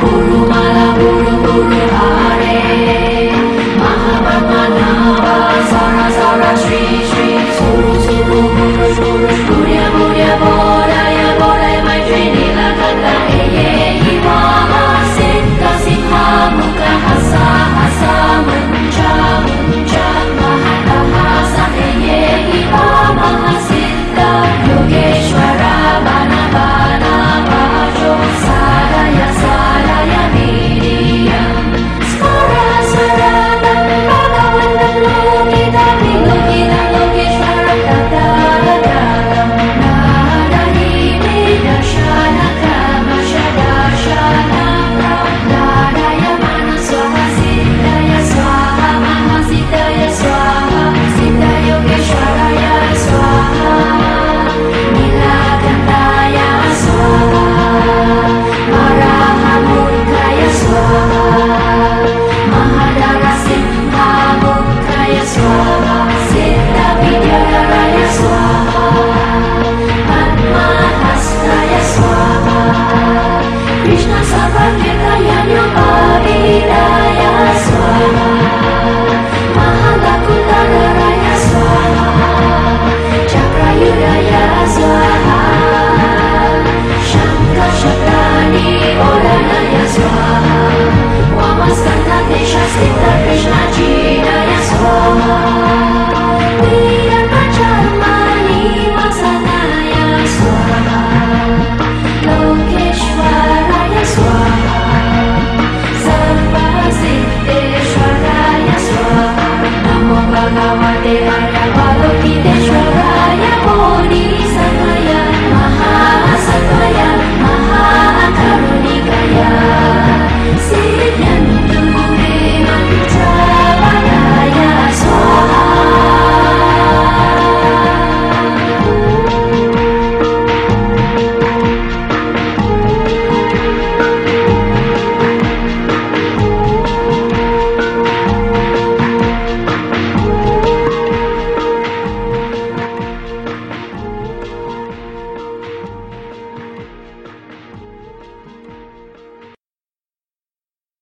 不如